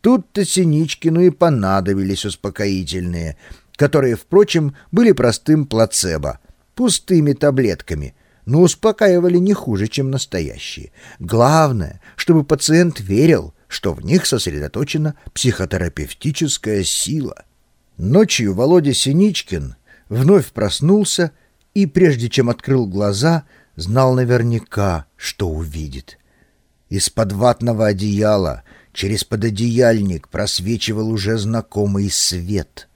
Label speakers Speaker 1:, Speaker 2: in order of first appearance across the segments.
Speaker 1: Тут-то Синичкину и понадобились успокоительные, которые, впрочем, были простым плацебо, пустыми таблетками, но успокаивали не хуже, чем настоящие. Главное, чтобы пациент верил, что в них сосредоточена психотерапевтическая сила. Ночью Володя Синичкин вновь проснулся и, прежде чем открыл глаза, знал наверняка, что увидит. Из-под ватного одеяла через пододеяльник просвечивал уже знакомый свет.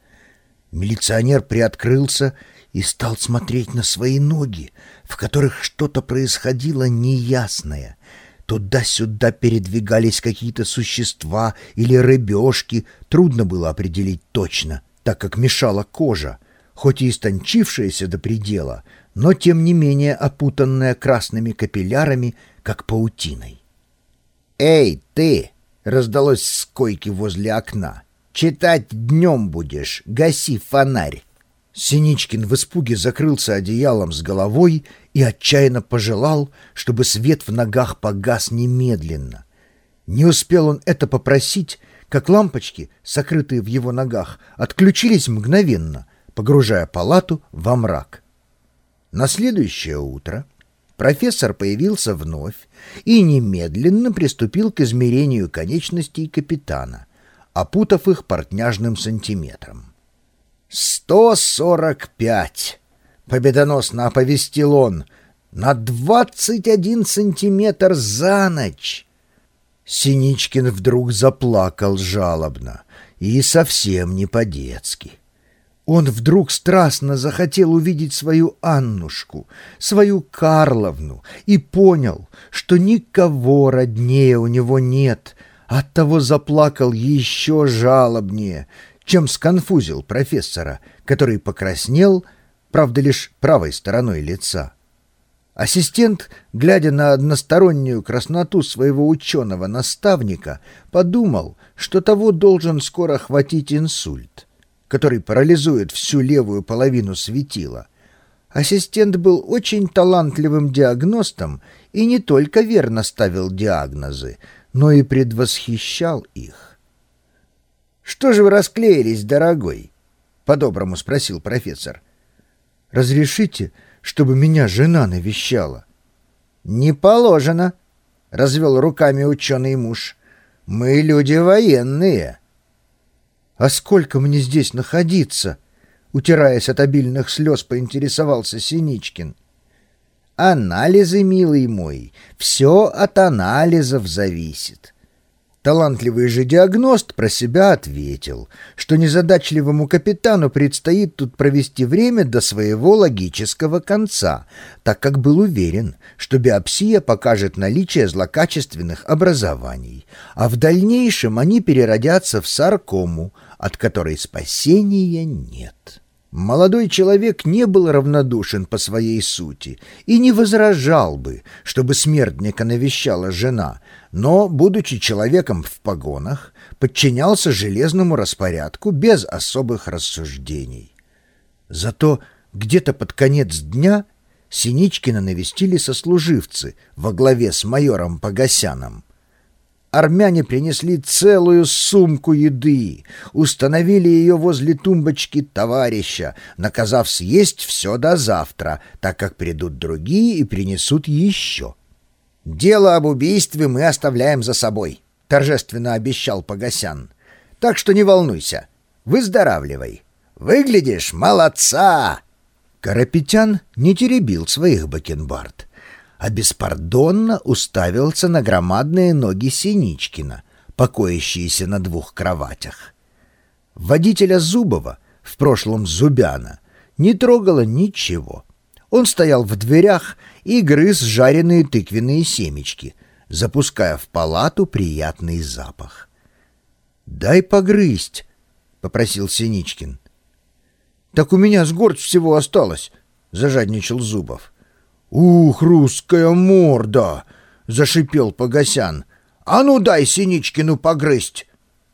Speaker 1: Милиционер приоткрылся и стал смотреть на свои ноги, в которых что-то происходило неясное. Туда-сюда передвигались какие-то существа или рыбешки, трудно было определить точно, так как мешала кожа, хоть и истончившаяся до предела, но тем не менее опутанная красными капиллярами, как паутиной. «Эй, ты!» — раздалось с койки возле окна. «Читать днем будешь, гаси фонарь!» Синичкин в испуге закрылся одеялом с головой и отчаянно пожелал, чтобы свет в ногах погас немедленно. Не успел он это попросить, как лампочки, сокрытые в его ногах, отключились мгновенно, погружая палату во мрак. На следующее утро профессор появился вновь и немедленно приступил к измерению конечностей капитана, опутав их портняжным сантиметром. «Сто сорок пять!» — победоносно оповестил он. «На двадцать один сантиметр за ночь!» Синичкин вдруг заплакал жалобно и совсем не по-детски. Он вдруг страстно захотел увидеть свою Аннушку, свою Карловну, и понял, что никого роднее у него нет, оттого заплакал еще жалобнее, чем сконфузил профессора, который покраснел, правда, лишь правой стороной лица. Ассистент, глядя на одностороннюю красноту своего ученого наставника, подумал, что того должен скоро хватить инсульт который парализует всю левую половину светила. Ассистент был очень талантливым диагностом и не только верно ставил диагнозы, но и предвосхищал их. «Что же вы расклеились, дорогой?» — по-доброму спросил профессор. «Разрешите, чтобы меня жена навещала?» «Не положено», — развел руками ученый муж. «Мы люди военные». «А сколько мне здесь находиться?» Утираясь от обильных слез, поинтересовался Синичкин. «Анализы, милый мой, все от анализов зависит. Талантливый же диагност про себя ответил, что незадачливому капитану предстоит тут провести время до своего логического конца, так как был уверен, что биопсия покажет наличие злокачественных образований, а в дальнейшем они переродятся в саркому, от которой спасения нет. Молодой человек не был равнодушен по своей сути и не возражал бы, чтобы смертника навещала жена, но, будучи человеком в погонах, подчинялся железному распорядку без особых рассуждений. Зато где-то под конец дня Синичкина навестили сослуживцы во главе с майором Погосяном армяне принесли целую сумку еды, установили ее возле тумбочки товарища, наказав съесть все до завтра, так как придут другие и принесут еще. «Дело об убийстве мы оставляем за собой», — торжественно обещал Погосян. «Так что не волнуйся, выздоравливай. Выглядишь молодца!» Карапетян не теребил своих бакенбард а беспардонно уставился на громадные ноги Синичкина, покоящиеся на двух кроватях. Водителя Зубова, в прошлом Зубяна, не трогало ничего. Он стоял в дверях и грыз жареные тыквенные семечки, запуская в палату приятный запах. «Дай погрызть», — попросил Синичкин. «Так у меня с горсть всего осталось», — зажадничал Зубов. «Ух, русская морда!» — зашипел Погосян. «А ну дай Синичкину погрызть!»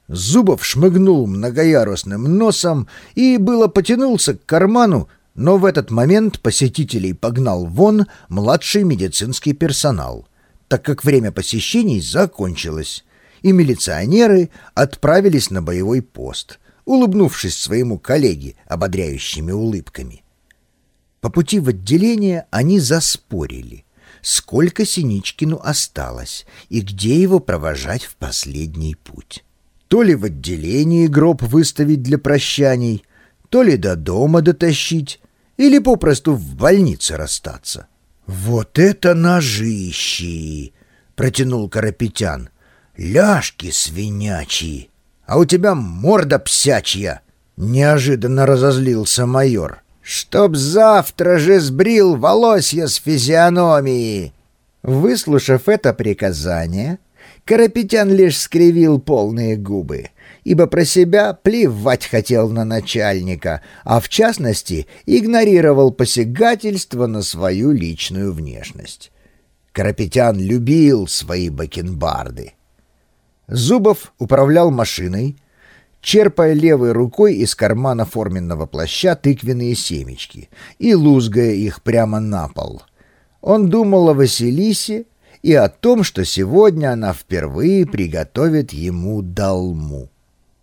Speaker 1: Зубов шмыгнул многоярусным носом и было потянулся к карману, но в этот момент посетителей погнал вон младший медицинский персонал, так как время посещений закончилось, и милиционеры отправились на боевой пост, улыбнувшись своему коллеге ободряющими улыбками. По пути в отделение они заспорили, сколько Синичкину осталось и где его провожать в последний путь. То ли в отделении гроб выставить для прощаний, то ли до дома дотащить, или попросту в больнице расстаться. «Вот это ножищи!» — протянул Карапетян. «Ляжки свинячьи! А у тебя морда псячья!» — неожиданно разозлился майор. «Чтоб завтра же сбрил волосья с физиономии!» Выслушав это приказание, Карапетян лишь скривил полные губы — ибо про себя плевать хотел на начальника, а в частности игнорировал посягательство на свою личную внешность. Карапетян любил свои бакенбарды. Зубов управлял машиной, черпая левой рукой из кармана форменного плаща тыквенные семечки и лузгая их прямо на пол. Он думал о Василисе и о том, что сегодня она впервые приготовит ему долму.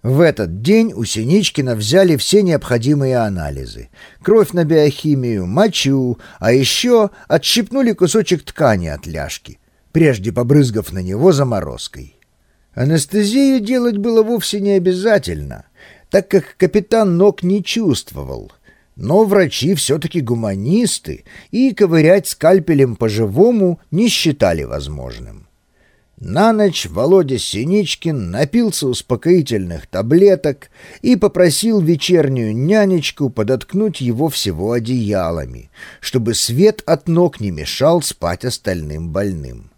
Speaker 1: В этот день у Синичкина взяли все необходимые анализы. Кровь на биохимию, мочу, а еще отщипнули кусочек ткани от ляжки, прежде побрызгав на него заморозкой. Анестезию делать было вовсе не обязательно, так как капитан ног не чувствовал. Но врачи все-таки гуманисты, и ковырять скальпелем по-живому не считали возможным. На ночь Володя Синичкин напился успокоительных таблеток и попросил вечернюю нянечку подоткнуть его всего одеялами, чтобы свет от ног не мешал спать остальным больным.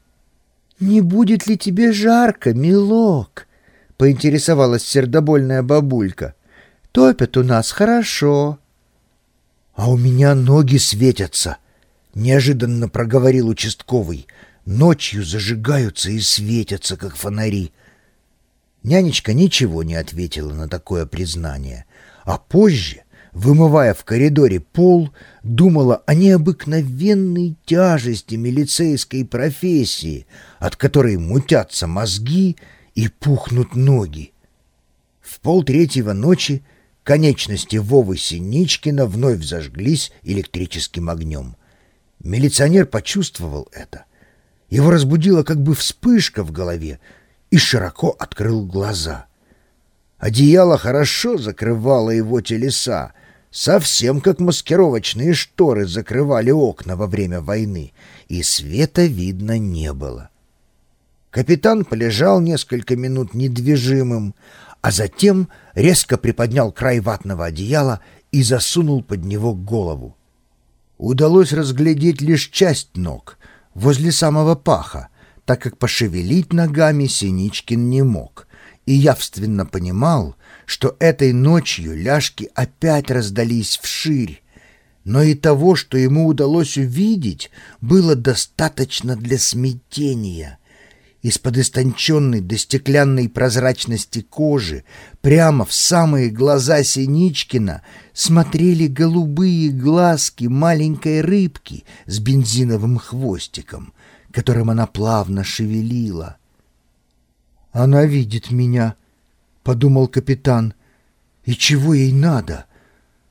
Speaker 1: «Не будет ли тебе жарко, милок?» — поинтересовалась сердобольная бабулька. «Топят у нас хорошо». «А у меня ноги светятся», — неожиданно проговорил участковый — ночью зажигаются и светятся, как фонари. Нянечка ничего не ответила на такое признание, а позже, вымывая в коридоре пол, думала о необыкновенной тяжести милицейской профессии, от которой мутятся мозги и пухнут ноги. В полтретьего ночи конечности Вовы Синичкина вновь зажглись электрическим огнем. Милиционер почувствовал это его разбудила как бы вспышка в голове и широко открыл глаза. Одеяло хорошо закрывало его телеса, совсем как маскировочные шторы закрывали окна во время войны, и света видно не было. Капитан полежал несколько минут недвижимым, а затем резко приподнял край ватного одеяла и засунул под него голову. Удалось разглядеть лишь часть ног, возле самого паха, так как пошевелить ногами Синичкин не мог, и явственно понимал, что этой ночью ляжки опять раздались вширь, но и того, что ему удалось увидеть, было достаточно для смятения. Из-под истонченной до стеклянной прозрачности кожи прямо в самые глаза Синичкина смотрели голубые глазки маленькой рыбки с бензиновым хвостиком, которым она плавно шевелила. «Она видит меня», — подумал капитан. «И чего ей надо?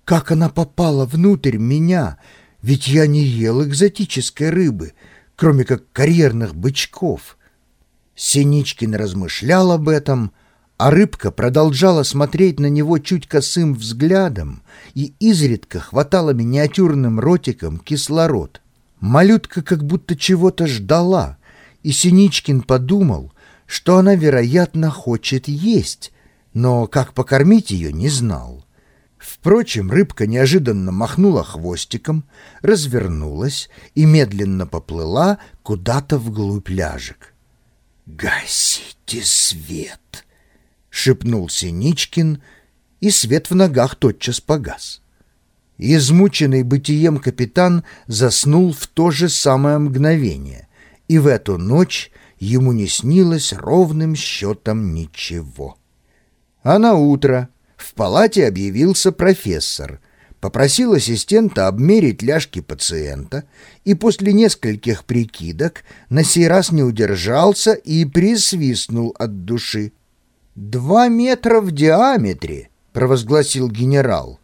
Speaker 1: Как она попала внутрь меня? Ведь я не ел экзотической рыбы, кроме как карьерных бычков». Синичкин размышлял об этом, а рыбка продолжала смотреть на него чуть косым взглядом и изредка хватала миниатюрным ротиком кислород. Малютка как будто чего-то ждала, и Синичкин подумал, что она, вероятно, хочет есть, но как покормить ее не знал. Впрочем, рыбка неожиданно махнула хвостиком, развернулась и медленно поплыла куда-то вглубь ляжек. «Гасите свет!» — шепнул Синичкин, и свет в ногах тотчас погас. Измученный бытием капитан заснул в то же самое мгновение, и в эту ночь ему не снилось ровным счетом ничего. А на утро в палате объявился профессор, попросил ассистента обмерить ляжки пациента и после нескольких прикидок на сей раз не удержался и присвистнул от души. «Два метра в диаметре», — провозгласил генерал.